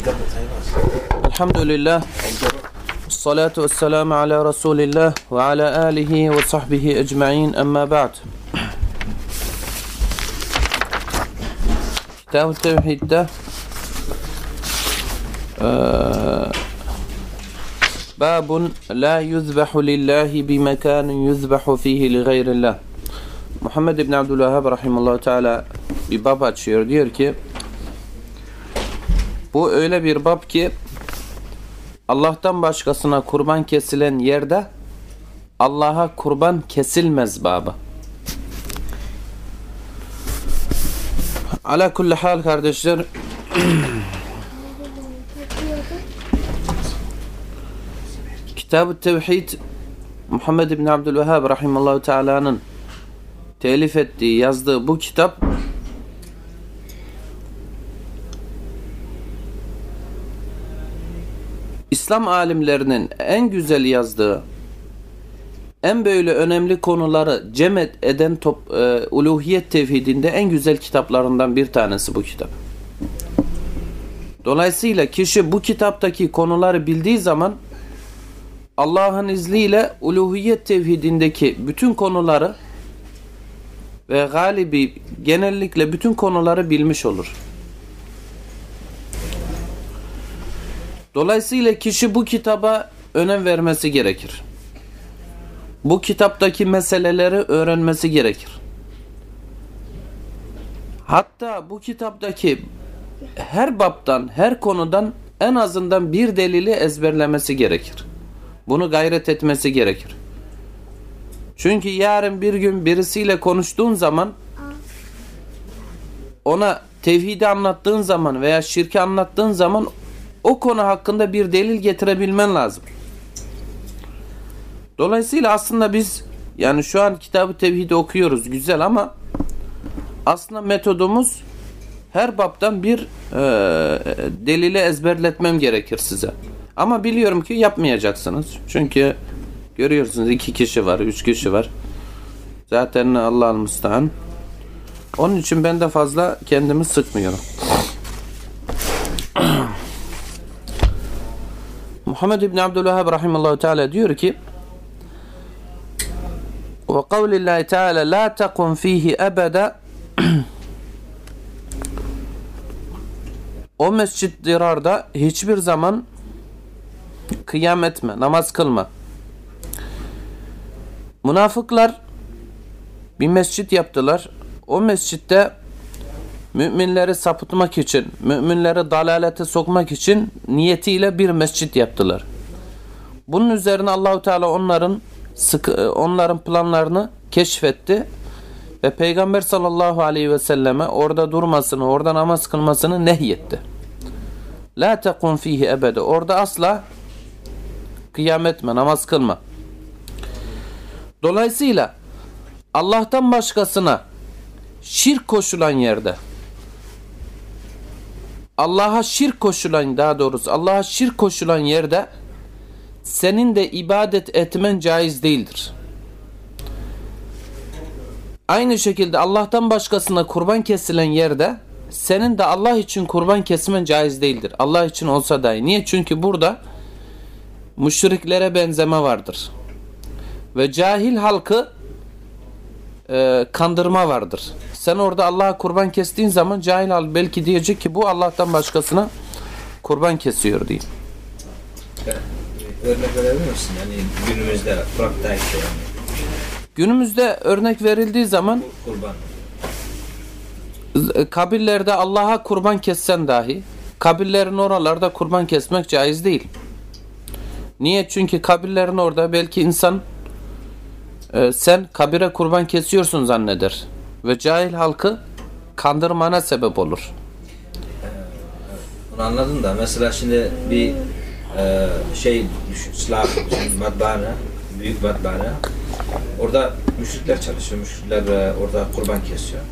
الحمد لله الصلاة والسلام على رسول الله وعلى آله وصحبه أجمعين. أما بعد. كتاب التوحيد ده آه، باب لا يذبح لله بمكان يذبح فيه لغير الله. Muhammed İbni Abdülvahhab Rahimallahu Teala bir bab açıyor. Diyor ki bu öyle bir bab ki Allah'tan başkasına kurban kesilen yerde Allah'a kurban kesilmez babı. Ala kulli hal kardeşler Kitab-ı Tevhid Muhammed İbni Abdülvehhab Rahimallahu Teala'nın telif ettiği, yazdığı bu kitap İslam alimlerinin en güzel yazdığı, en böyle önemli konuları cem eden top, e, uluhiyet tevhidinde en güzel kitaplarından bir tanesi bu kitap. Dolayısıyla kişi bu kitaptaki konuları bildiği zaman Allah'ın izniyle uluhiyet tevhidindeki bütün konuları ve galibi genellikle bütün konuları bilmiş olur. Dolayısıyla kişi bu kitaba önem vermesi gerekir. Bu kitaptaki meseleleri öğrenmesi gerekir. Hatta bu kitaptaki her baptan, her konudan en azından bir delili ezberlemesi gerekir. Bunu gayret etmesi gerekir. Çünkü yarın bir gün birisiyle konuştuğun zaman ona tevhidi anlattığın zaman veya şirki anlattığın zaman o konu hakkında bir delil getirebilmen lazım. Dolayısıyla aslında biz yani şu an kitabı tevhidi okuyoruz güzel ama aslında metodumuz her baptan bir e, delili ezberletmem gerekir size. Ama biliyorum ki yapmayacaksınız. Çünkü görüyorsunuz iki kişi var, üç kişi var. Zaten Allah'ın müstahın. Onun için ben de fazla kendimi sıkmıyorum. Muhammed İbni Abdülvahhab rahimallahu teala diyor ki ve kavlillahi teala la takun fihi ebede o mescid dirarda hiçbir zaman kıyam etme, namaz kılma. Münafıklar bir mescit yaptılar. O mescitte müminleri sapıtmak için, müminleri dalalete sokmak için niyetiyle bir mescit yaptılar. Bunun üzerine Allahu Teala onların sıkı, onların planlarını keşfetti ve Peygamber sallallahu aleyhi ve selleme orada durmasını, orada namaz kılmasını nehyetti. La tekun fihi ebede. Orada asla kıyam etme, namaz kılma. Dolayısıyla Allah'tan başkasına şirk koşulan yerde Allah'a şirk koşulan daha doğrusu Allah'a şirk koşulan yerde senin de ibadet etmen caiz değildir. Aynı şekilde Allah'tan başkasına kurban kesilen yerde senin de Allah için kurban kesmen caiz değildir. Allah için olsa dahi. Niye? Çünkü burada müşriklere benzeme vardır. Ve cahil halkı e, kandırma vardır. Sen orada Allah'a kurban kestiğin zaman cahil halk belki diyecek ki bu Allah'tan başkasına kurban kesiyor diye. Örnek verebilir misin? Yani günümüzde Kur'an'da yani Günümüzde örnek verildiği zaman kurban. e, kabirlerde Allah'a kurban kessen dahi kabirlerin oralarda kurban kesmek caiz değil. Niye? Çünkü kabirlerin orada belki insan e, sen kabire kurban kesiyorsun zanneder. Ve cahil halkı kandırmana sebep olur. Bunu anladım da mesela şimdi bir e, şey düşün, düşün, matbaana, büyük matbaana. Orada müşrikler çalışıyor, müşrikler e, orada kurban kesiyor.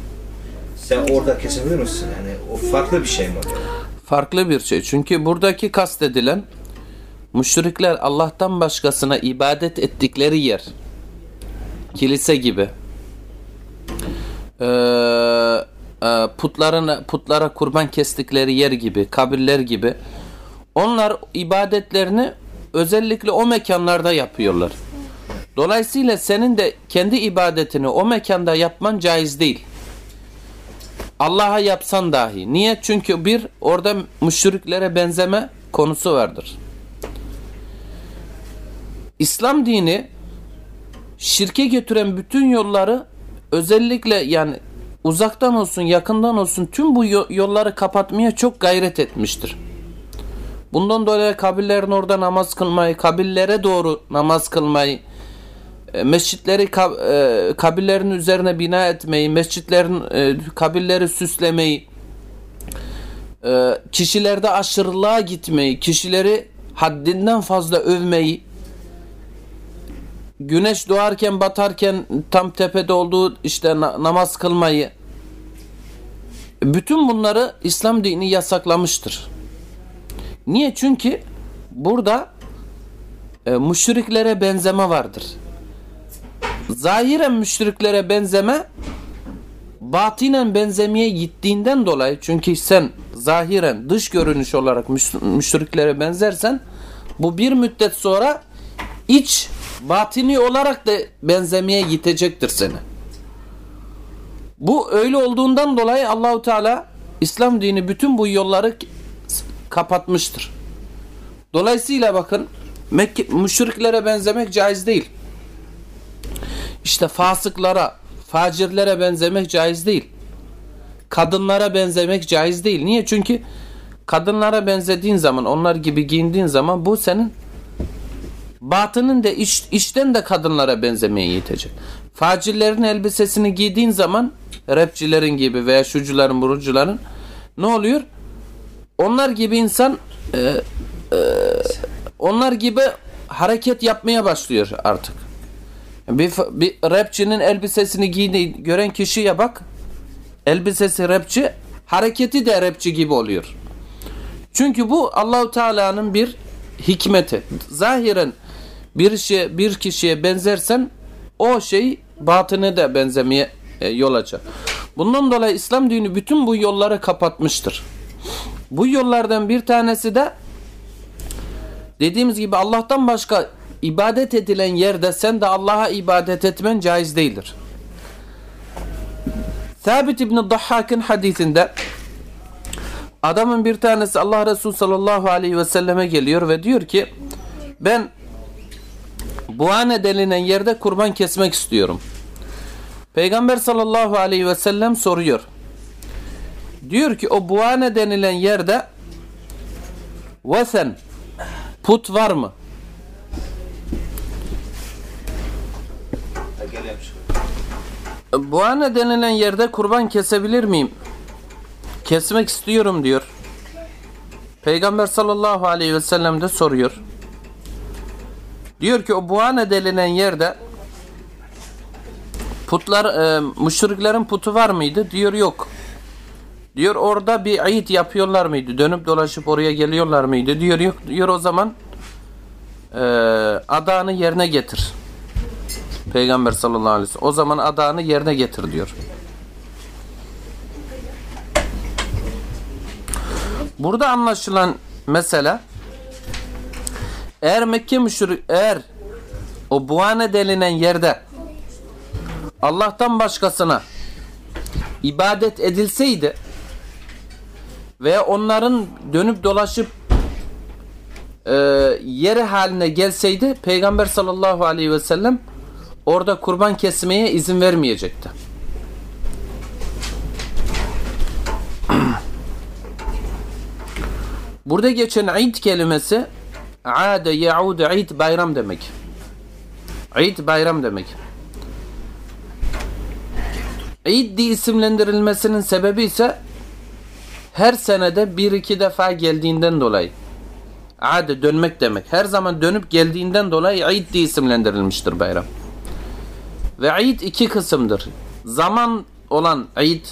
Sen orada kesebilir misin? Yani o farklı bir şey mi? Farklı bir şey. Çünkü buradaki kastedilen müşrikler Allah'tan başkasına ibadet ettikleri yer. Kilise gibi. Ee, e, putlarına putlara kurban kestikleri yer gibi, kabirler gibi onlar ibadetlerini özellikle o mekanlarda yapıyorlar. Dolayısıyla senin de kendi ibadetini o mekanda yapman caiz değil. Allah'a yapsan dahi. Niye? Çünkü bir orada müşriklere benzeme konusu vardır. İslam dini şirke götüren bütün yolları özellikle yani uzaktan olsun yakından olsun tüm bu yolları kapatmaya çok gayret etmiştir. Bundan dolayı kabirlerin orada namaz kılmayı, kabirlere doğru namaz kılmayı, e, mescitleri e, kabirlerin üzerine bina etmeyi, mescitlerin e, kabirleri süslemeyi, kişilerde aşırılığa gitmeyi, kişileri haddinden fazla övmeyi, güneş doğarken batarken tam tepede olduğu işte namaz kılmayı, bütün bunları İslam dini yasaklamıştır. Niye? Çünkü burada e, müşriklere benzeme vardır. Zahiren müşriklere benzeme batinen benzemeye gittiğinden dolayı çünkü sen zahiren dış görünüş olarak müşriklere benzersen bu bir müddet sonra iç batini olarak da benzemeye gidecektir seni. Bu öyle olduğundan dolayı Allahu Teala İslam dini bütün bu yolları kapatmıştır. Dolayısıyla bakın Mekke, müşriklere benzemek caiz değil. İşte fasıklara, facirlere benzemek caiz değil. Kadınlara benzemek caiz değil. Niye? Çünkü kadınlara benzediğin zaman, onlar gibi giyindiğin zaman bu senin batının da iç, içten de kadınlara benzemeye yetecek. Facirlerin elbisesini giydiğin zaman rapçilerin gibi veya şucuların, burucuların ne oluyor? Onlar gibi insan e, e, onlar gibi hareket yapmaya başlıyor artık. Bir, bir rapçinin elbisesini giydiği gören kişiye bak. Elbisesi rapçi, hareketi de rapçi gibi oluyor. Çünkü bu Allahu Teala'nın bir hikmeti. Zahiren bir şey bir kişiye benzersen o şey batını da benzemeye e, yol açar. Bundan dolayı İslam dini bütün bu yolları kapatmıştır. Bu yollardan bir tanesi de dediğimiz gibi Allah'tan başka ibadet edilen yerde sen de Allah'a ibadet etmen caiz değildir. Sabit İbni Dahhak'ın hadisinde adamın bir tanesi Allah Resulü sallallahu aleyhi ve selleme geliyor ve diyor ki ben Buhane denilen yerde kurban kesmek istiyorum. Peygamber sallallahu aleyhi ve sellem soruyor. Diyor ki o Buhane denilen yerde vesen put var mı? Buhane denilen yerde kurban kesebilir miyim? Kesmek istiyorum diyor. Peygamber sallallahu aleyhi ve sellem de soruyor. Diyor ki o Buhane denilen yerde putlar, e, müşriklerin putu var mıydı? Diyor yok. Diyor orada bir ayit yapıyorlar mıydı? Dönüp dolaşıp oraya geliyorlar mıydı? Diyor yok. Diyor o zaman e, adağını yerine getir. Peygamber sallallahu aleyhi ve sellem. O zaman adağını yerine getir diyor. Burada anlaşılan mesele eğer Mekke müşrik eğer o buane denilen yerde Allah'tan başkasına ibadet edilseydi ve onların dönüp dolaşıp e, yeri haline gelseydi Peygamber sallallahu aleyhi ve sellem orada kurban kesmeye izin vermeyecekti. Burada geçen id kelimesi ade yaud id bayram demek. İd bayram demek. İd diye isimlendirilmesinin sebebi ise her senede bir iki defa geldiğinden dolayı. Ade dönmek demek. Her zaman dönüp geldiğinden dolayı İd diye isimlendirilmiştir bayram. Ve İd iki kısımdır. Zaman olan İd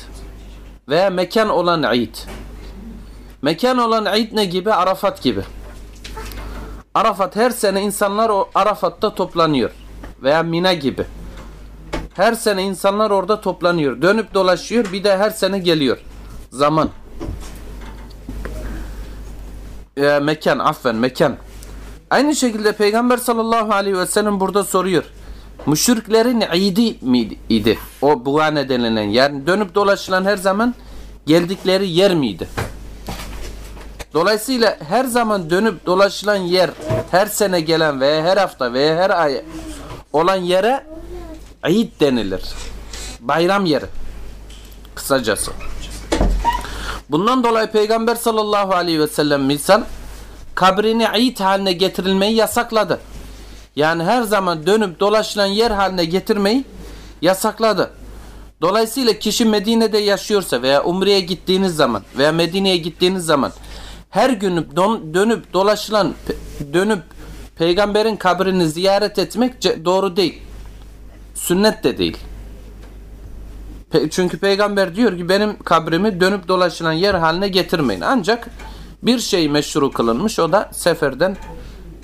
veya mekan olan İd. Mekan olan İd ne gibi? Arafat gibi. Arafat her sene insanlar o Arafat'ta toplanıyor. Veya Mina gibi. Her sene insanlar orada toplanıyor. Dönüp dolaşıyor. Bir de her sene geliyor. Zaman. E, mekan. Affen mekan. Aynı şekilde Peygamber sallallahu aleyhi ve sellem burada soruyor. Müşriklerin idi miydi? O buğane denilen yer. Dönüp dolaşılan her zaman geldikleri yer miydi? Dolayısıyla her zaman dönüp dolaşılan yer, her sene gelen veya her hafta veya her ay olan yere Eid denilir. Bayram yeri. Kısacası. Bundan dolayı Peygamber sallallahu aleyhi ve sellem misal kabrini Eid haline getirilmeyi yasakladı. Yani her zaman dönüp dolaşılan yer haline getirmeyi yasakladı. Dolayısıyla kişi Medine'de yaşıyorsa veya Umre'ye gittiğiniz zaman veya Medine'ye gittiğiniz zaman her gün don, dönüp dolaşılan dönüp peygamberin kabrini ziyaret etmek doğru değil. Sünnet de değil. Pe çünkü peygamber diyor ki benim kabrimi dönüp dolaşılan yer haline getirmeyin. Ancak bir şey meşru kılınmış o da seferden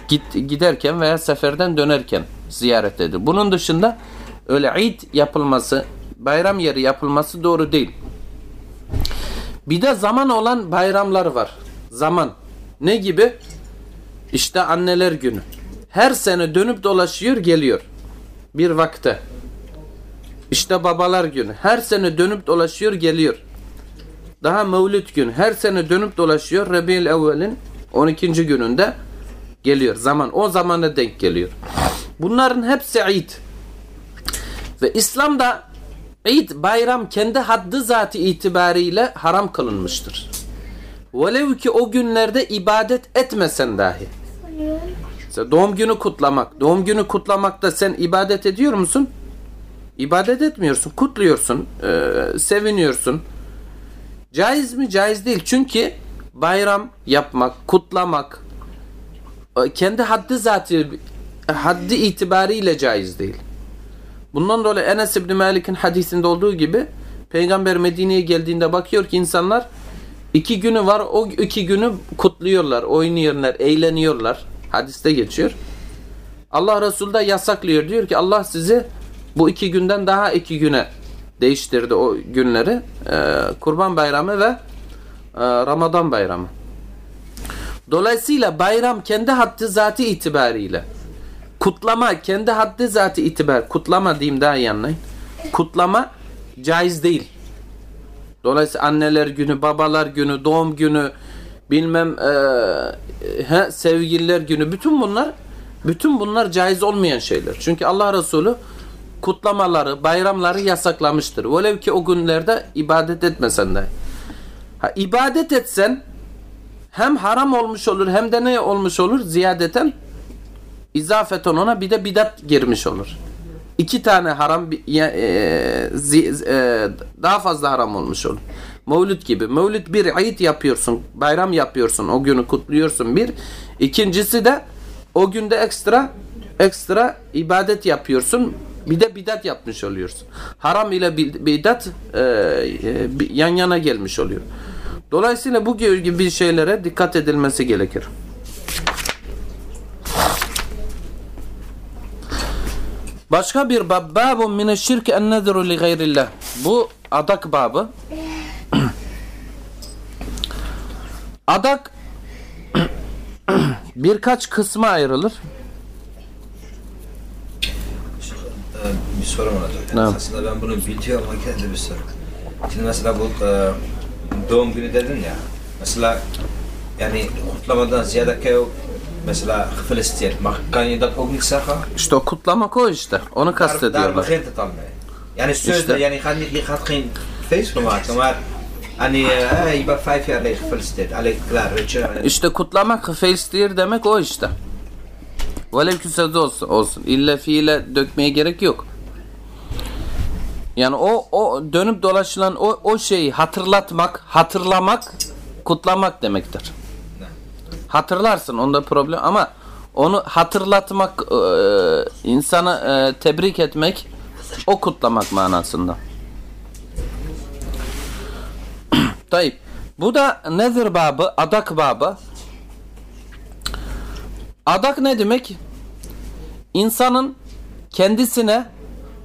git, giderken veya seferden dönerken ziyaret edin. Bunun dışında öyle id yapılması, bayram yeri yapılması doğru değil. Bir de zaman olan bayramlar var. Zaman. Ne gibi? İşte anneler günü. Her sene dönüp dolaşıyor geliyor. Bir vakte. İşte babalar günü. Her sene dönüp dolaşıyor geliyor. Daha Mevlüt günü. Her sene dönüp dolaşıyor. Rabi'ül evvelin 12. gününde geliyor. Zaman. O zamana denk geliyor. Bunların hepsi id. Ve İslam'da id, bayram kendi haddi zatı itibariyle haram kılınmıştır. Velev ki o günlerde ibadet etmesen dahi. Mesela doğum günü kutlamak. Doğum günü kutlamakta sen ibadet ediyor musun? İbadet etmiyorsun. Kutluyorsun. E, seviniyorsun. Caiz mi? Caiz değil. Çünkü bayram yapmak, kutlamak kendi haddi zatı haddi itibariyle caiz değil. Bundan dolayı Enes İbni Malik'in hadisinde olduğu gibi Peygamber Medine'ye geldiğinde bakıyor ki insanlar iki günü var o iki günü kutluyorlar, oynuyorlar, eğleniyorlar. Hadiste geçiyor. Allah Resulü de yasaklıyor. Diyor ki Allah sizi bu iki günden daha iki güne değiştirdi o günleri. Ee, Kurban Bayramı ve e, Ramazan Bayramı. Dolayısıyla bayram kendi haddi zatı itibariyle kutlama kendi haddi zatı itibar kutlama diyeyim daha iyi anlayın. Kutlama caiz değil. Dolayısıyla anneler günü, babalar günü, doğum günü, bilmem e, he, sevgililer günü bütün bunlar bütün bunlar caiz olmayan şeyler. Çünkü Allah Resulü kutlamaları, bayramları yasaklamıştır. Velev ki o günlerde ibadet etmesen de. Ha, ibadet etsen hem haram olmuş olur hem de ne olmuş olur? Ziyadeten izafeten ona bir de bidat girmiş olur. İki tane haram e, zi, e, daha fazla haram olmuş olur. Mevlüt gibi. Mevlüt bir ayet yapıyorsun, bayram yapıyorsun, o günü kutluyorsun bir. İkincisi de o günde ekstra ekstra ibadet yapıyorsun. Bir de bidat yapmış oluyorsun. Haram ile bidat e, e, yan yana gelmiş oluyor. Dolayısıyla bu gibi şeylere dikkat edilmesi gerekir. Başka bir bab babun mineşşirk en nedru li gayrillah. Bu adak babı. adak birkaç kısma ayrılır. Bir sorum olacak. Yani Evet. Aslında ben bunu biliyorum ama kendi bir soru. Şimdi mesela bu e, doğum günü dedin ya. Mesela yani kutlamadan ziyade mesela Filistin, kan je dat ook niet zeggen? İşte o kutlamak o işte. Onu Daar, daar kastediyorlar. begint het al mee. Yani sözde, İşte. yani gaat, je gaat geen feest maken, maar hani eh, je bent vijf jaar geleden gefeliciteerd. Alleen klaar, weet je. İşte kutlamak feilstir demek o işte. Velev ki sözü olsun, olsun. İlle fiile dökmeye gerek yok. Yani o o dönüp dolaşılan o o şeyi hatırlatmak, hatırlamak, kutlamak demektir. Hatırlarsın onda problem ama onu hatırlatmak, e, insanı e, tebrik etmek o kutlamak manasında. Tayyip. Bu da nezir babı, adak babı. Adak ne demek? İnsanın kendisine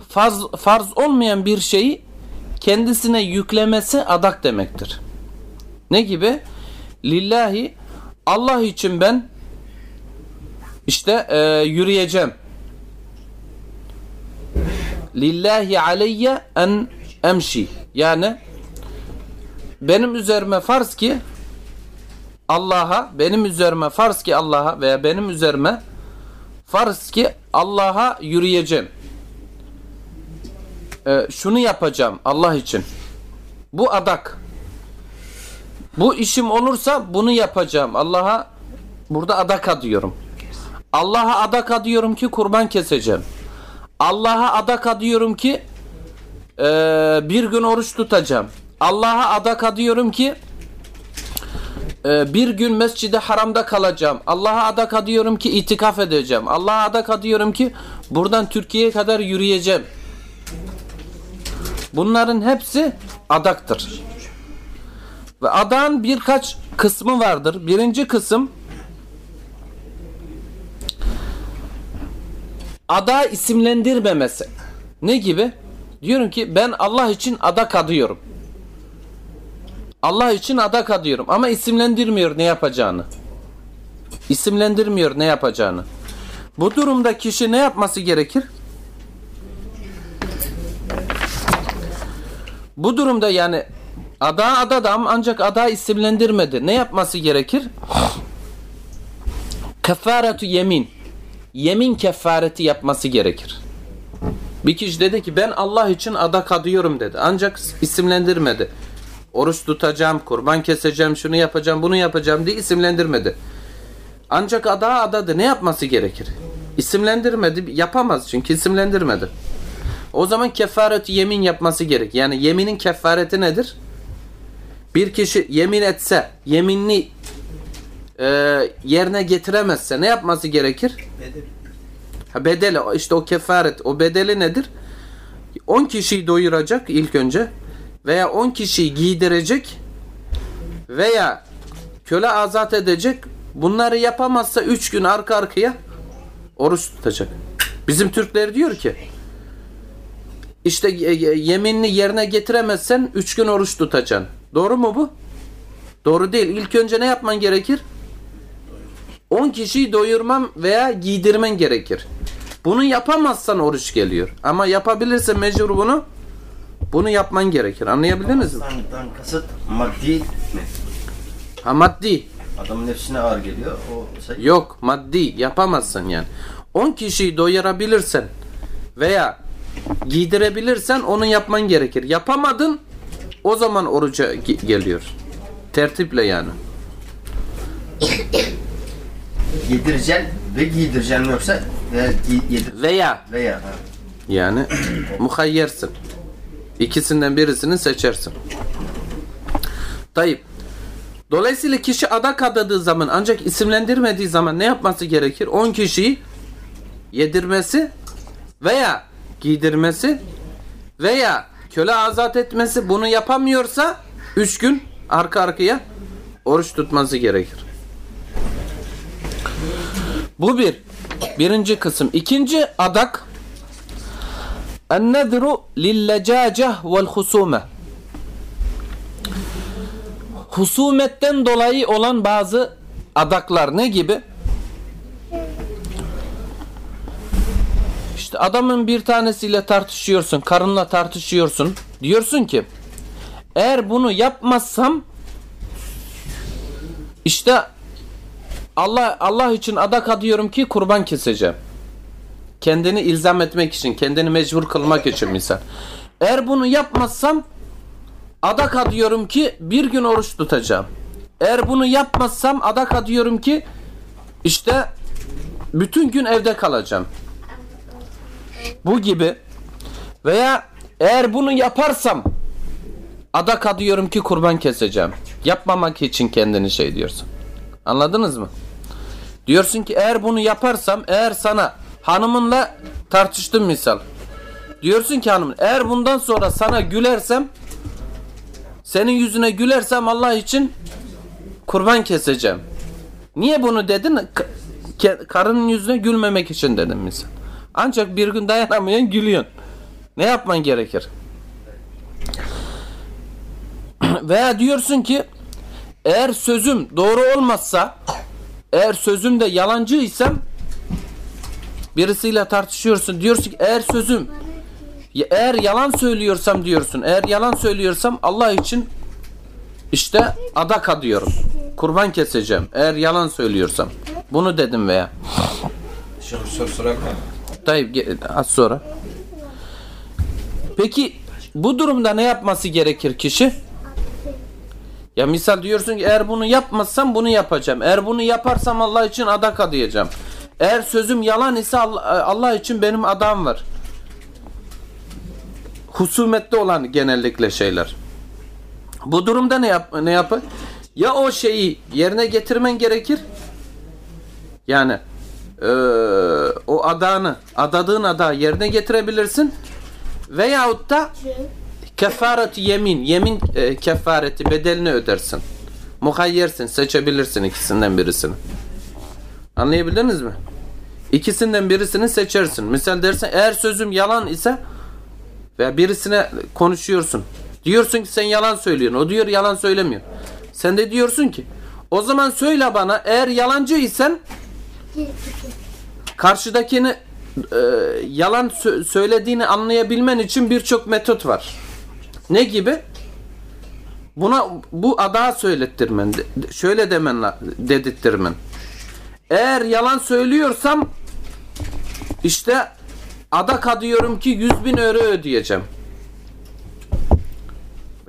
farz, farz olmayan bir şeyi kendisine yüklemesi adak demektir. Ne gibi? Lillahi Allah için ben işte e, yürüyeceğim. Lillahi aleyye en emşi. Yani benim üzerime farz ki Allah'a benim üzerime farz ki Allah'a veya benim üzerime farz ki Allah'a yürüyeceğim. Ee, şunu yapacağım Allah için. Bu adak. Bu işim olursa bunu yapacağım. Allah'a burada adak adıyorum. Allah'a adak adıyorum ki kurban keseceğim. Allah'a adak adıyorum ki e, bir gün oruç tutacağım. Allah'a adak adıyorum ki e, bir gün mescide haramda kalacağım. Allah'a adak adıyorum ki itikaf edeceğim. Allah'a adak adıyorum ki buradan Türkiye'ye kadar yürüyeceğim. Bunların hepsi adaktır. Ve adağın birkaç kısmı vardır. Birinci kısım ada isimlendirmemesi. Ne gibi? Diyorum ki ben Allah için adak adıyorum. Allah için adak adıyorum ama isimlendirmiyor ne yapacağını. İsimlendirmiyor ne yapacağını. Bu durumda kişi ne yapması gerekir? Bu durumda yani ada adadam ancak ada isimlendirmedi. Ne yapması gerekir? Kefaretu yemin. Yemin kefareti yapması gerekir. Bir kişi dedi ki ben Allah için adak adıyorum dedi. Ancak isimlendirmedi. Oruç tutacağım, kurban keseceğim, şunu yapacağım, bunu yapacağım diye isimlendirmedi. Ancak ada adadı. Ne yapması gerekir? İsimlendirmedi. Yapamaz çünkü isimlendirmedi. O zaman kefaret yemin yapması gerek. Yani yeminin kefareti nedir? Bir kişi yemin etse, yeminini e, yerine getiremezse ne yapması gerekir? Ha, bedeli işte o kefaret o bedeli nedir? 10 kişiyi doyuracak ilk önce veya 10 kişiyi giydirecek veya köle azat edecek. Bunları yapamazsa 3 gün arka arkaya oruç tutacak. Bizim Türkler diyor ki işte yeminini yerine getiremezsen 3 gün oruç tutacaksın. Doğru mu bu? Doğru değil. İlk önce ne yapman gerekir? 10 kişiyi doyurmam veya giydirmen gerekir. Bunu yapamazsan oruç geliyor. Ama yapabilirsen mecbur bunu bunu yapman gerekir. Anlayabildiniz mi? Kasıt maddi mi? Ha maddi. Adamın nefsine ağır geliyor. O sayı Yok maddi yapamazsın yani. 10 kişiyi doyurabilirsen veya giydirebilirsen onu yapman gerekir. Yapamadın o zaman oruca ge- geliyor. Tertiple yani. yedireceksin ve giydireceksin yoksa yedir Veya veya ha. yani muhayyersin. İkisinden birisini seçersin. Tayyip. Dolayısıyla kişi adak adadığı zaman ancak isimlendirmediği zaman ne yapması gerekir? 10 kişiyi yedirmesi veya giydirmesi veya köle azat etmesi bunu yapamıyorsa 3 gün arka arkaya oruç tutması gerekir. Bu bir. Birinci kısım. İkinci adak En-nedru lil-lecaceh vel-husume Husumetten dolayı olan bazı adaklar ne gibi? İşte adamın bir tanesiyle tartışıyorsun, karınla tartışıyorsun. Diyorsun ki eğer bunu yapmazsam işte Allah Allah için adak adıyorum ki kurban keseceğim. Kendini ilzam etmek için, kendini mecbur kılmak için misal. Eğer bunu yapmazsam adak adıyorum ki bir gün oruç tutacağım. Eğer bunu yapmazsam adak adıyorum ki işte bütün gün evde kalacağım. Bu gibi veya eğer bunu yaparsam adak adıyorum ki kurban keseceğim. Yapmamak için kendini şey diyorsun. Anladınız mı? Diyorsun ki eğer bunu yaparsam eğer sana hanımınla tartıştım misal. Diyorsun ki hanımın eğer bundan sonra sana gülersem senin yüzüne gülersem Allah için kurban keseceğim. Niye bunu dedin? Karının yüzüne gülmemek için dedim misal. Ancak bir gün dayanamayan gülüyorsun. Ne yapman gerekir? Veya diyorsun ki eğer sözüm doğru olmazsa eğer sözümde yalancıysam birisiyle tartışıyorsun diyorsun ki eğer sözüm eğer yalan söylüyorsam diyorsun eğer yalan söylüyorsam Allah için işte adak adıyorum kurban keseceğim eğer yalan söylüyorsam bunu dedim veya Şu soru miyim? Tayyip az sonra peki bu durumda ne yapması gerekir kişi ya misal diyorsun ki eğer bunu yapmazsam bunu yapacağım eğer bunu yaparsam Allah için adak adayacağım eğer sözüm yalan ise Allah, için benim adam var husumetli olan genellikle şeyler. Bu durumda ne yap ne yapar? Ya o şeyi yerine getirmen gerekir. Yani eee, o adağını, adadığın adağı yerine getirebilirsin. Veyahut da kefaret yemin, yemin e, kefareti bedelini ödersin. Muhayyersin, seçebilirsin ikisinden birisini. Anlayabildiniz mi? İkisinden birisini seçersin. Misal dersen eğer sözüm yalan ise veya birisine konuşuyorsun. Diyorsun ki sen yalan söylüyorsun. O diyor yalan söylemiyor. Sen de diyorsun ki o zaman söyle bana eğer yalancıysan karşıdakini e, yalan sö- söylediğini anlayabilmen için birçok metot var. Ne gibi? Buna bu ada söylettirmen. Şöyle demen dedirttirmen. Eğer yalan söylüyorsam işte adak adıyorum ki 100 bin euro ödeyeceğim.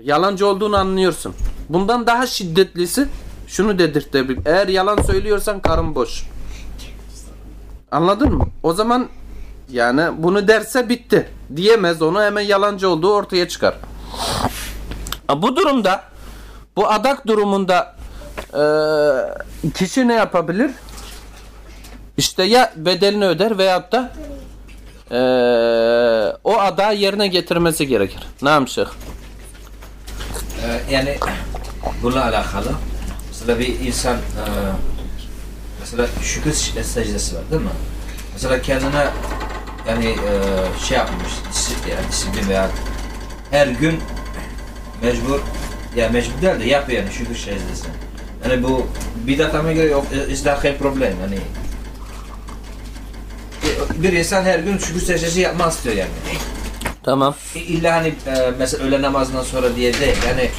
Yalancı olduğunu anlıyorsun. Bundan daha şiddetlisi şunu dedirtebilir. Eğer yalan söylüyorsan karın boş. Anladın mı? O zaman yani bunu derse bitti. Diyemez onu hemen yalancı olduğu ortaya çıkar. Bu durumda bu adak durumunda eee, kişi ne yapabilir? İşte ya bedelini öder veyahut da eee, o adağı yerine getirmesi gerekir. Naam şeyh. Ee, yani bununla alakalı mesela bir insan e, mesela şükür secdesi var değil mi? Mesela kendine yani e, şey yapmış disiplin, yani disiplin veya her gün mecbur ya mecbur değil de yapıyor yani şükür secdesi. Yani bu bidatama göre yok, e, izdahil problem yani. Bir- insan her gün şükür secdesi yapmak istiyor yani. Tamam. İlla hani e, mesela öğle namazından sonra diye değil yani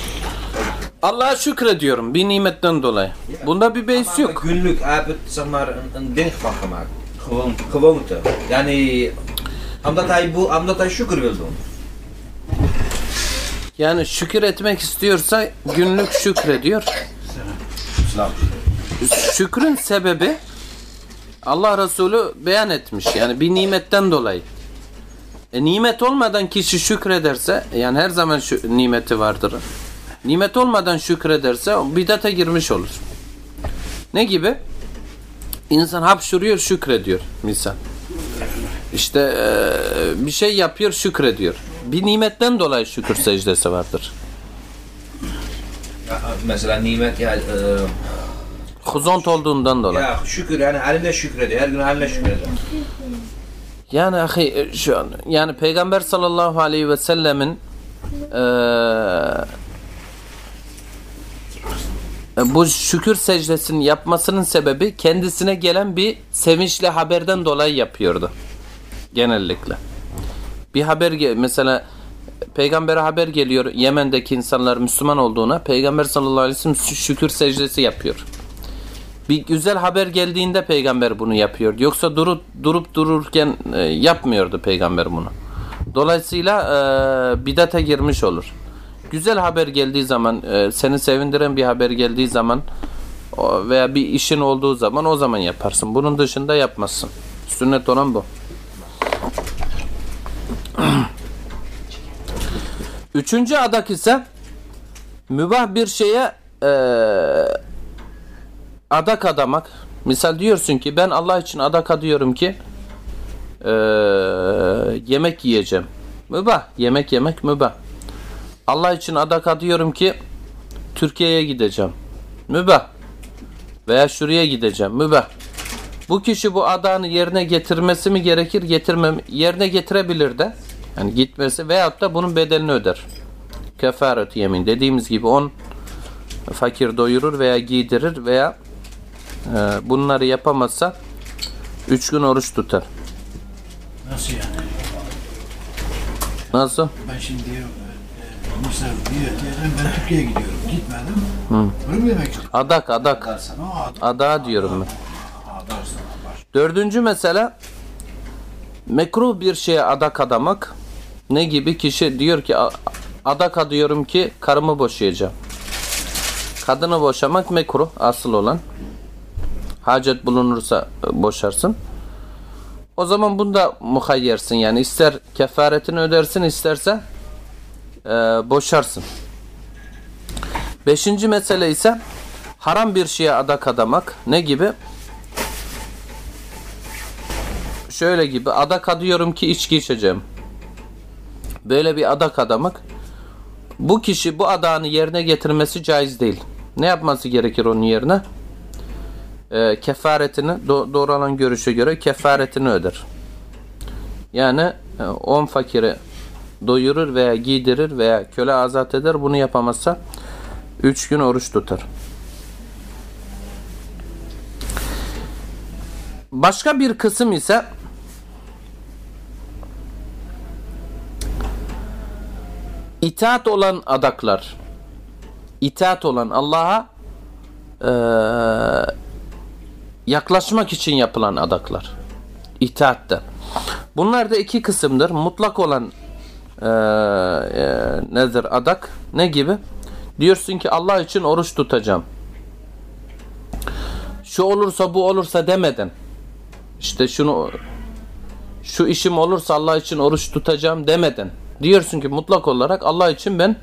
Allah'a şükrediyorum bir nimetten dolayı. Bunda bir beis yok. Günlük heb het zeg maar een, een ding van gemaakt. Gewoon, gewoonte. Yani omdat hij, bu, omdat hij şükür wil doen. Yani şükür etmek istiyorsa günlük şükrediyor. Şükrün sebebi Allah Resulü beyan etmiş. Yani bir nimetten dolayı. E, nimet olmadan kişi şükrederse yani her zaman şu nimeti vardır. Nimet olmadan şükrederse o bidate girmiş olur. Ne gibi? İnsan hapşuruyor şükrediyor misal. İşte e, bir şey yapıyor şükrediyor. Bir nimetten dolayı şükür secdesi vardır. Mesela nimet ya, e, Huzont olduğundan dolayı. ya şükür yani haline şükrediyor. Her gün haline şükrediyor. Yani ahi e, şu an yani Peygamber sallallahu aleyhi ve sellemin eee, bu şükür secdesini yapmasının sebebi kendisine gelen bir sevinçli haberden dolayı yapıyordu. Genellikle. Bir haber mesela Peygamber'e haber geliyor Yemen'deki insanlar Müslüman olduğuna Peygamber sallallahu aleyhi ve sellem şü- şükür secdesi yapıyor. Bir güzel haber geldiğinde peygamber bunu yapıyor. Yoksa durup durup dururken e, yapmıyordu peygamber bunu. Dolayısıyla e, bidate girmiş olur. Güzel haber geldiği zaman, e, seni sevindiren bir haber geldiği zaman veya bir işin olduğu zaman o zaman yaparsın. Bunun dışında yapmazsın. Sünnet olan bu. Üçüncü adak ise mübah bir şeye eee adak adamak. Misal diyorsun ki ben Allah için adak adıyorum ki eee, yemek yiyeceğim. Mübah. Yemek yemek mübah. Allah için adak adıyorum ki Türkiye'ye gideceğim. Mübah. Veya şuraya gideceğim. Mübah. Bu kişi bu adağını yerine getirmesi mi gerekir, getirmem yerine getirebilir de. Yani gitmesi veyahut da bunun bedelini öder. Kefaret yemin. Dediğimiz gibi on fakir doyurur veya giydirir veya e, bunları yapamazsa üç gün oruç tutar. Nasıl yani? Nasıl? Ben şimdi e, Mısır diyeceğim ben Türkiye'ye gidiyorum. Gitmedim. Bunu mu demek istiyorsun? Adak adak. Ha, Ada diyorum ben. baş. Dördüncü mesele mekruh bir şeye adak adamak. Ne gibi? Kişi diyor ki "A- adak adıyorum ki karımı boşayacağım. Kadını boşamak mekruh asıl olan. Hacet bulunursa e, boşarsın. O zaman bunda muhayyersin yani ister kefaretini ödersin isterse e, boşarsın. Beşinci mesele ise haram bir şeye adak adamak. Ne gibi? şöyle gibi adak adıyorum ki içki içeceğim. Böyle bir adak adamak bu kişi bu adağını yerine getirmesi caiz değil. Ne yapması gerekir onun yerine? Ee, kefaretini do- doğru olan görüşe göre kefaretini öder. Yani 10 fakiri doyurur veya giydirir veya köle azat eder. Bunu yapamazsa 3 gün oruç tutar. Başka bir kısım ise itaat olan adaklar. İtaat olan Allah'a eee, yaklaşmak için yapılan adaklar. İtaatte. Bunlar da iki kısımdır. Mutlak olan eee, eee, nedir adak? Ne gibi? Diyorsun ki Allah için oruç tutacağım. Şu olursa bu olursa demeden. İşte şunu şu işim olursa Allah için oruç tutacağım demeden. Diyorsun ki mutlak olarak Allah için ben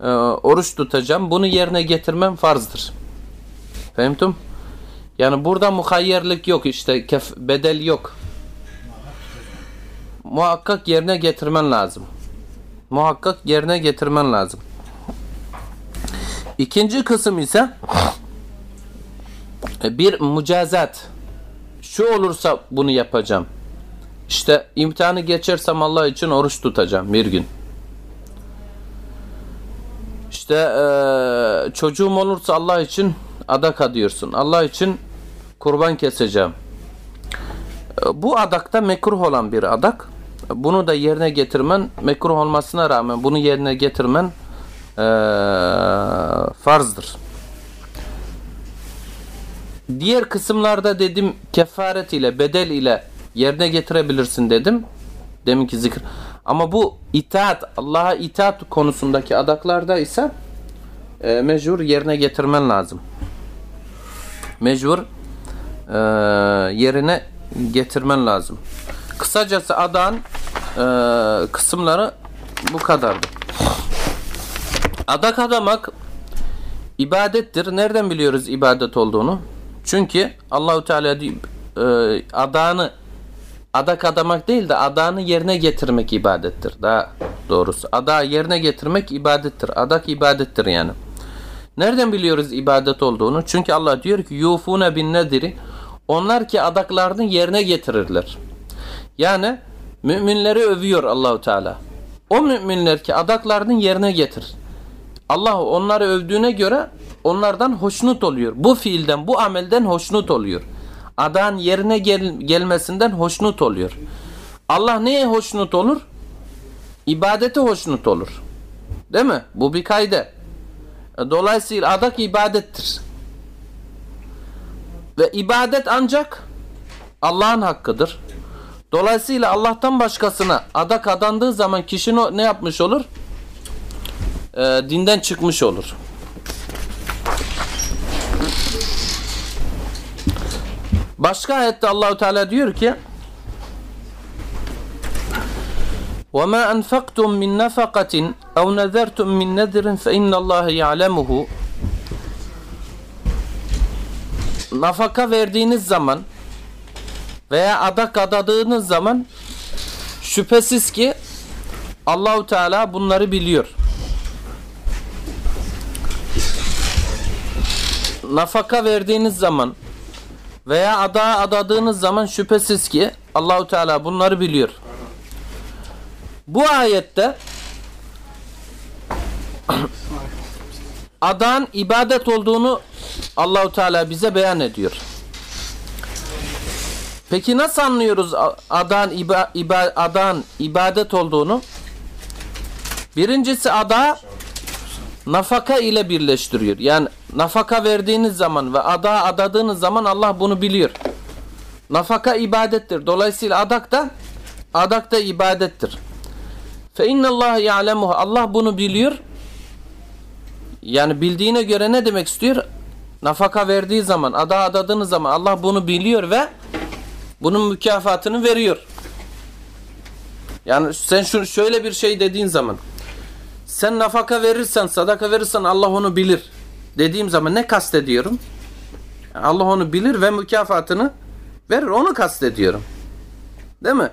e, oruç tutacağım. Bunu yerine getirmem farzdır. Fehmtum? Yani burada muhayyerlik yok işte kef, bedel yok. Muhakkak yerine getirmen lazım. Muhakkak yerine getirmen lazım. İkinci kısım ise e, bir mücazat. Şu olursa bunu yapacağım. İşte imtihanı geçersem Allah için oruç tutacağım bir gün. İşte eee, çocuğum olursa Allah için adak adıyorsun. Allah için kurban keseceğim. E, Bu adakta mekruh olan bir adak. Bunu da yerine getirmen mekruh olmasına rağmen bunu yerine getirmen eee, farzdır. Diğer kısımlarda dedim kefaret ile bedel ile yerine getirebilirsin dedim. Deminki zikir. Ama bu itaat, Allah'a itaat konusundaki adaklarda ise e, mecbur yerine getirmen lazım. Mecbur e, yerine getirmen lazım. Kısacası adağın e, kısımları bu kadardı. Adak adamak ibadettir. Nereden biliyoruz ibadet olduğunu? Çünkü Allahu Teala e, adağını adak adamak değil de adağını yerine getirmek ibadettir. Daha doğrusu adağı yerine getirmek ibadettir. Adak ibadettir yani. Nereden biliyoruz ibadet olduğunu? Çünkü Allah diyor ki yufune bin nediri onlar ki adaklarını yerine getirirler. Yani müminleri övüyor Allahu Teala. O müminler ki adaklarını yerine getirir. Allah onları övdüğüne göre onlardan hoşnut oluyor. Bu fiilden, bu amelden hoşnut oluyor. Adağın yerine gel- gelmesinden hoşnut oluyor. Allah neye hoşnut olur? İbadete hoşnut olur. Değil mi? Bu bir kayde. Dolayısıyla adak ibadettir. Ve ibadet ancak Allah'ın hakkıdır. Dolayısıyla Allah'tan başkasına adak adandığı zaman kişi no- ne yapmış olur? Ee, dinden çıkmış olur. Başka ayette Allahu Teala diyor ki وَمَا أَنْفَقْتُم مِّن نَفَقَةٍ اَوْ نَذَرْتُم مِّن نَذْرٍ فَاِنَّ اللّٰهَ يَعْلَمُهُ Nafaka verdiğiniz zaman veya adak adadığınız zaman şüphesiz ki Allahu Teala bunları biliyor. Nafaka verdiğiniz zaman veya ada adadığınız zaman şüphesiz ki Allahu Teala bunları biliyor. Bu ayette adan ibadet olduğunu Allahu Teala bize beyan ediyor. Peki nasıl anlıyoruz adan iba, iba- adan ibadet olduğunu? Birincisi ada nafaka ile birleştiriyor. Yani nafaka verdiğiniz zaman ve ada adadığınız zaman Allah bunu biliyor. Nafaka ibadettir. Dolayısıyla adak da adak da ibadettir. Fe innallaha ya'lemuhu. Allah bunu biliyor. Yani bildiğine göre ne demek istiyor? Nafaka verdiği zaman, ada adadığınız zaman Allah bunu biliyor ve bunun mükafatını veriyor. Yani sen şu şöyle bir şey dediğin zaman sen nafaka verirsen, sadaka verirsen Allah onu bilir. Dediğim zaman ne kastediyorum? Allah onu bilir ve mükafatını verir. Onu kastediyorum. Değil mi?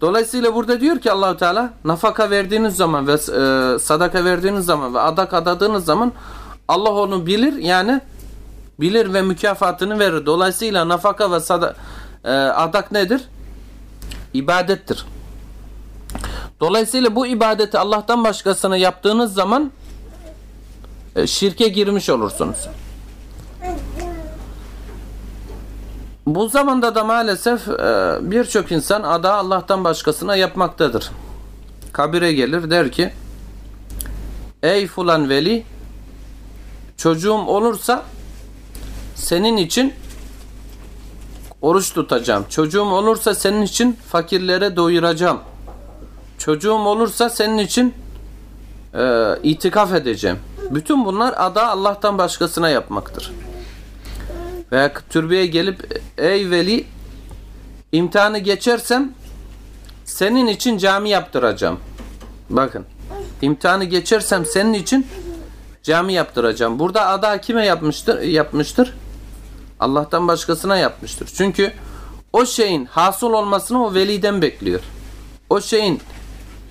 Dolayısıyla burada diyor ki Allahu Teala nafaka verdiğiniz zaman ve e, sadaka verdiğiniz zaman ve adak adadığınız zaman Allah onu bilir yani bilir ve mükafatını verir. Dolayısıyla nafaka ve sada, e, adak nedir? İbadettir. Dolayısıyla bu ibadeti Allah'tan başkasına yaptığınız zaman e, şirke girmiş olursunuz. Bu zamanda da maalesef e, birçok insan ada Allah'tan başkasına yapmaktadır. Kabire gelir der ki Ey fulan veli çocuğum olursa senin için oruç tutacağım. Çocuğum olursa senin için fakirlere doyuracağım. Çocuğum olursa senin için e, itikaf edeceğim. Bütün bunlar ada Allah'tan başkasına yapmaktır. Veya türbeye gelip ey veli imtihanı geçersem senin için cami yaptıracağım. Bakın imtihanı geçersem senin için cami yaptıracağım. Burada ada kime yapmıştır? Yapmıştır. Allah'tan başkasına yapmıştır. Çünkü o şeyin hasıl olmasını o veliden bekliyor. O şeyin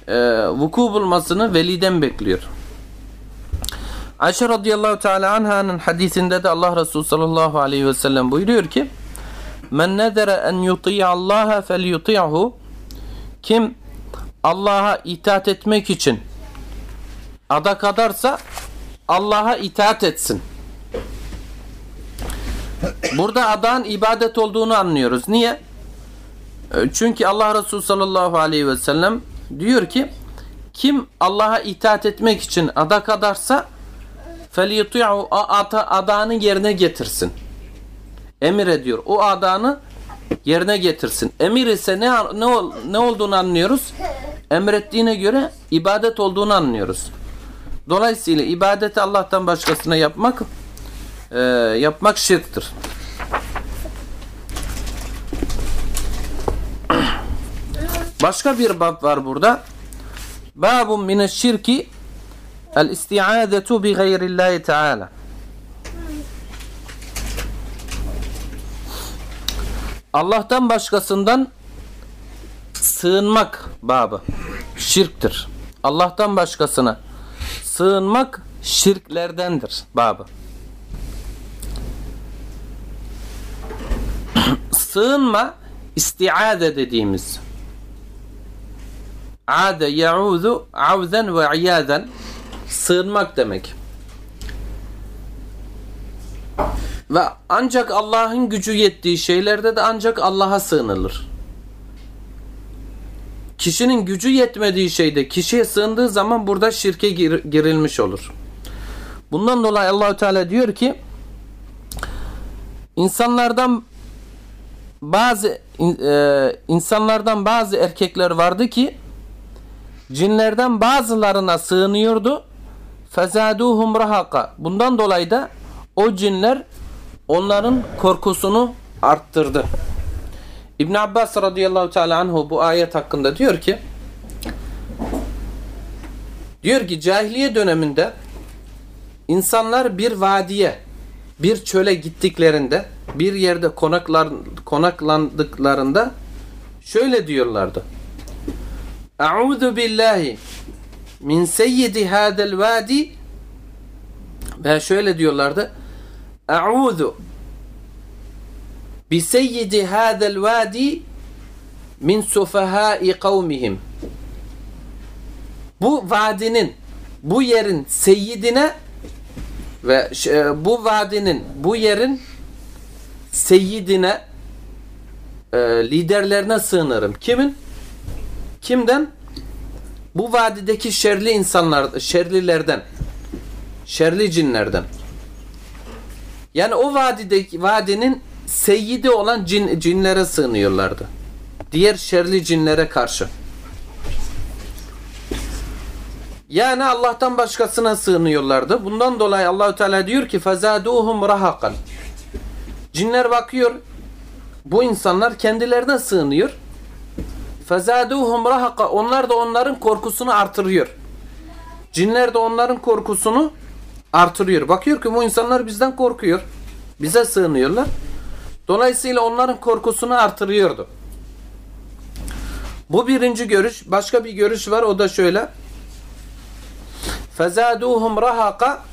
e, vuku bulmasını veliden bekliyor. Ayşe radıyallahu teala anha'nın hadisinde de Allah Resulü sallallahu aleyhi ve sellem buyuruyor ki Men nedere en yuti'a Allah'a fel yuti'hu Kim Allah'a itaat etmek için adak adarsa Allah'a itaat etsin. Burada adan ibadet olduğunu anlıyoruz. Niye? E, Çünkü Allah Resulü sallallahu aleyhi ve sellem diyor ki kim Allah'a itaat etmek için adak adarsa فَلْيُطِعُ adanı yerine getirsin. Emir ediyor. O adanı yerine getirsin. Emir ise ne, ne, ol- ne olduğunu anlıyoruz. Emrettiğine göre ibadet olduğunu anlıyoruz. Dolayısıyla ibadeti Allah'tan başkasına yapmak e, yapmak şirktir. Başka bir bab var burada. Babun mineşşirki el isti'adetu bi gayrillahi teala. Allah'tan başkasından sığınmak babı şirktir. Allah'tan başkasına sığınmak şirklerdendir babı. Sığınma istiade dediğimiz ade yauzu avzen ve iyaden sığınmak demek. Ve ancak Allah'ın gücü yettiği şeylerde de ancak Allah'a sığınılır. Kişinin gücü yetmediği şeyde kişiye sığındığı zaman burada şirke gir- girilmiş olur. Bundan dolayı Allahü Teala diyor ki insanlardan bazı e, insanlardan bazı erkekler vardı ki cinlerden bazılarına sığınıyordu. Fezaduhum rahaka. Bundan dolayı da o cinler onların korkusunu arttırdı. İbn Abbas radıyallahu teala anhu bu ayet hakkında diyor ki diyor ki cahiliye döneminde insanlar bir vadiye bir çöle gittiklerinde bir yerde konaklar, konaklandıklarında şöyle diyorlardı. A'udhu billahi min seyyidi hadel vadi ve şöyle diyorlardı. A'udhu bi seyyidi hadel vadi min sufahai kavmihim. bu vadinin bu yerin seyyidine ve e, bu vadinin bu yerin seyyidine e, liderlerine sığınırım. Kimin? Kimden? Bu vadideki şerli insanlar, şerlilerden. Şerli cinlerden. Yani o vadideki vadinin seyyidi olan cin, cinlere sığınıyorlardı. Diğer şerli cinlere karşı. Yani Allah'tan başkasına sığınıyorlardı. Bundan dolayı Allahü Teala diyor ki fezaduhum rahakan. Cinler bakıyor bu insanlar kendilerine sığınıyor. Fezaduhum rahaka. Onlar da onların korkusunu artırıyor. Cinler de onların korkusunu artırıyor. Bakıyor ki bu insanlar bizden korkuyor. Bize sığınıyorlar. Dolayısıyla onların korkusunu artırıyordu. Bu birinci görüş. Başka bir görüş var. O da şöyle. Fezaduhum rahaka.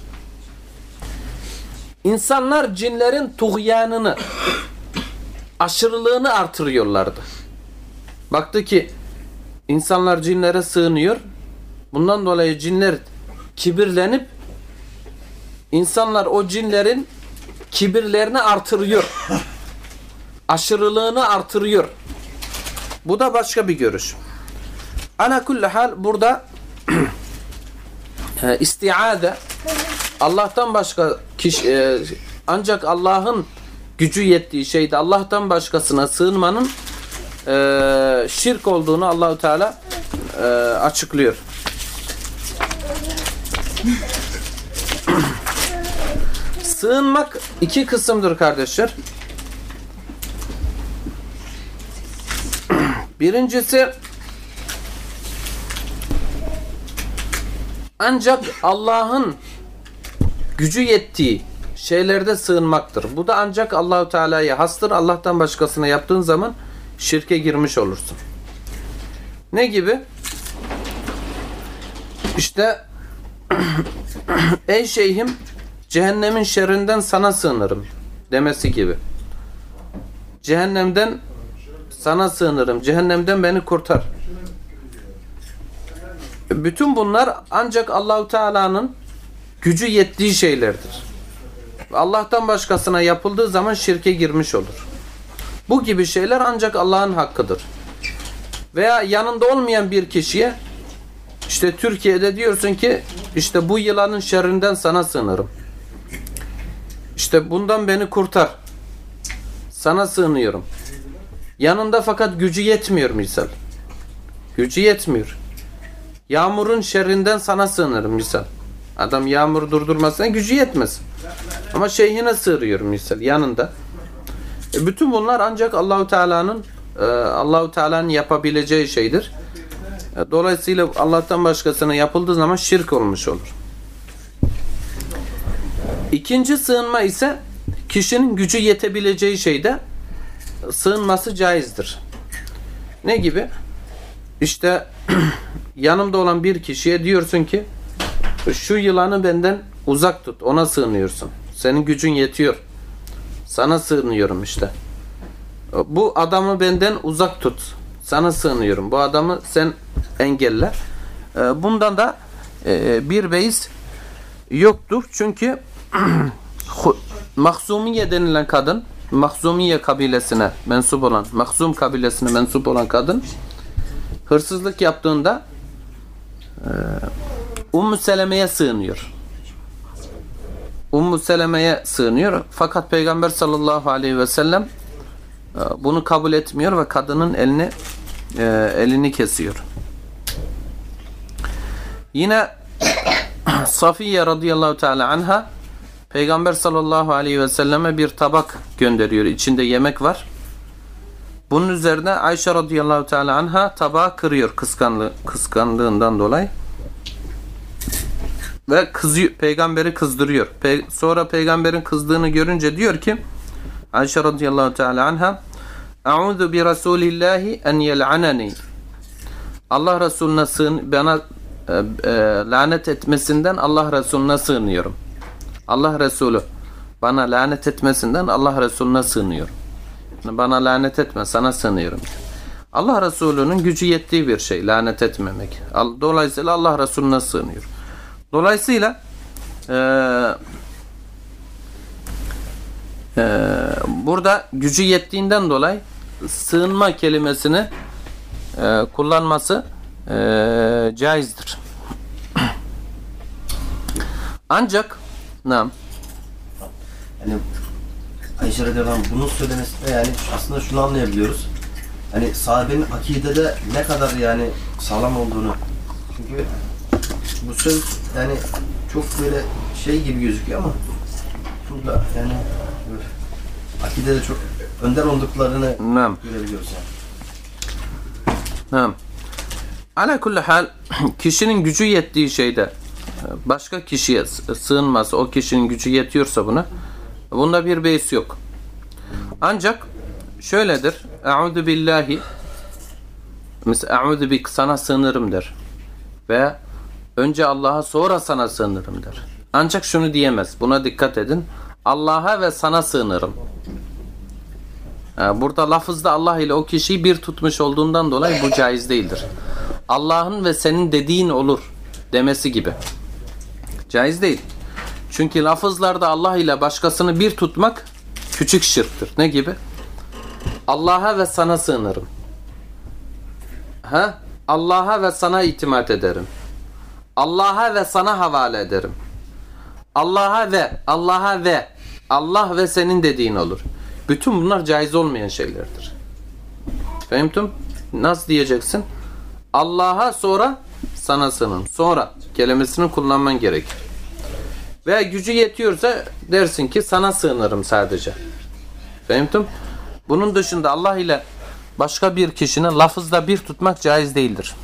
İnsanlar cinlerin tuğyanını, aşırılığını artırıyorlardı. Baktı ki insanlar cinlere sığınıyor. Bundan dolayı cinler kibirlenip insanlar o cinlerin kibirlerini artırıyor. Aşırılığını artırıyor. Bu da başka bir görüş. Ana kulli hal burada e, istiade Allah'tan başka kişi e, ancak Allah'ın gücü yettiği şeyde Allah'tan başkasına sığınmanın e, şirk olduğunu Allahu Teala e, açıklıyor. Sığınmak iki kısımdır kardeşler. Birincisi ancak Allah'ın gücü yettiği şeylerde sığınmaktır. Bu da ancak Allahu Teala'ya hastır. Allah'tan başkasına yaptığın zaman şirke girmiş olursun. Ne gibi? İşte ey şeyhim cehennemin şerrinden sana sığınırım demesi gibi. Cehennemden sana sığınırım. Cehennemden beni kurtar. Bütün bunlar ancak Allahu Teala'nın gücü yettiği şeylerdir. Allah'tan başkasına yapıldığı zaman şirke girmiş olur. Bu gibi şeyler ancak Allah'ın hakkıdır. Veya yanında olmayan bir kişiye işte Türkiye'de diyorsun ki işte bu yılanın şerrinden sana sığınırım. İşte bundan beni kurtar. Sana sığınıyorum. Yanında fakat gücü yetmiyor misal. Gücü yetmiyor. Yağmurun şerrinden sana sığınırım misal. Adam yağmur durdurmasına gücü yetmez. Ama şeyhine sığırıyor misal yanında. E bütün bunlar ancak Allahu Teala'nın e, Allahu Teala'nın yapabileceği şeydir. E, dolayısıyla Allah'tan başkasına yapıldığı zaman şirk olmuş olur. İkinci sığınma ise kişinin gücü yetebileceği şeyde sığınması caizdir. Ne gibi? İşte yanımda olan bir kişiye diyorsun ki şu yılanı benden uzak tut. Ona sığınıyorsun. Senin gücün yetiyor. Sana sığınıyorum işte. Bu adamı benden uzak tut. Sana sığınıyorum. Bu adamı sen engelle. Bundan da bir beis yoktur. Çünkü Mahzumiye denilen kadın Mahzumiye kabilesine mensup olan Mahzum kabilesine mensup olan kadın hırsızlık yaptığında e, Ummu Seleme'ye sığınıyor. Ummu Seleme'ye sığınıyor. Fakat Peygamber sallallahu aleyhi ve sellem e, bunu kabul etmiyor ve kadının elini e, elini kesiyor. Yine Safiye radıyallahu teala anha Peygamber sallallahu aleyhi ve selleme bir tabak gönderiyor. İçinde yemek var. Bunun üzerine Ayşe radıyallahu teala anha tabağı kırıyor kıskanlı, kıskandığından dolayı. Ve kızıyor, peygamberi kızdırıyor. Pe sonra peygamberin kızdığını görünce diyor ki Ayşe radıyallahu teala anha A'udhu bi Rasulillahi en yel'anani Allah Resulüne sığın bana e, e, lanet etmesinden Allah Resulüne sığınıyorum. Allah Resulü bana lanet etmesinden Allah Resulüne sığınıyorum. Bana lanet etme sana sığınıyorum. Allah Resulü'nün gücü yettiği bir şey lanet etmemek. Dolayısıyla Allah Resulüne sığınıyor. Dolayısıyla eee eee, burada gücü yettiğinden dolayı sığınma kelimesini eee, kullanması eee, caizdir. Ancak nam Hani Ayşe radıyallahu anh bunun söylemesinde yani aslında şunu anlayabiliyoruz. Hani sahabenin akidede ne kadar yani sağlam olduğunu. Çünkü bu söz yani çok böyle şey gibi gözüküyor ama burada yani akidede çok önder olduklarını nam görebiliyoruz yani. Tamam. Ala kulli hal kişinin gücü yettiği şeyde başka kişiye sığınması, o kişinin gücü yetiyorsa buna bunda bir beis yok. Ancak şöyledir. Eûzu billahi mesela eûzu bik sana sığınırım der. Ve önce Allah'a sonra sana sığınırım der. Ancak şunu diyemez. Buna dikkat edin. Allah'a ve sana sığınırım. Burada lafızda Allah ile o kişiyi bir tutmuş olduğundan dolayı bu caiz değildir. Allah'ın ve senin dediğin olur demesi gibi. Caiz değil. Çünkü lafızlarda Allah ile başkasını bir tutmak küçük şirktir. Ne gibi? Allah'a ve sana sığınırım. Ha? Allah'a ve sana itimat ederim. Allah'a ve sana havale ederim. Allah'a ve Allah'a ve Allah ve senin dediğin olur. Bütün bunlar caiz olmayan şeylerdir. Fehmtum? Nasıl diyeceksin? Allah'a sonra sana sığınırım. Sonra kelimesini kullanman gerekir. Veya gücü yetiyorsa dersin ki sana sığınırım sadece. Fehmtum? Bunun dışında Allah ile başka bir kişinin lafızda bir tutmak caiz değildir.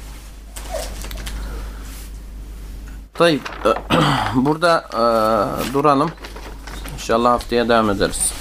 Tayyip, burada eee, duralım. İnşallah haftaya devam ederiz.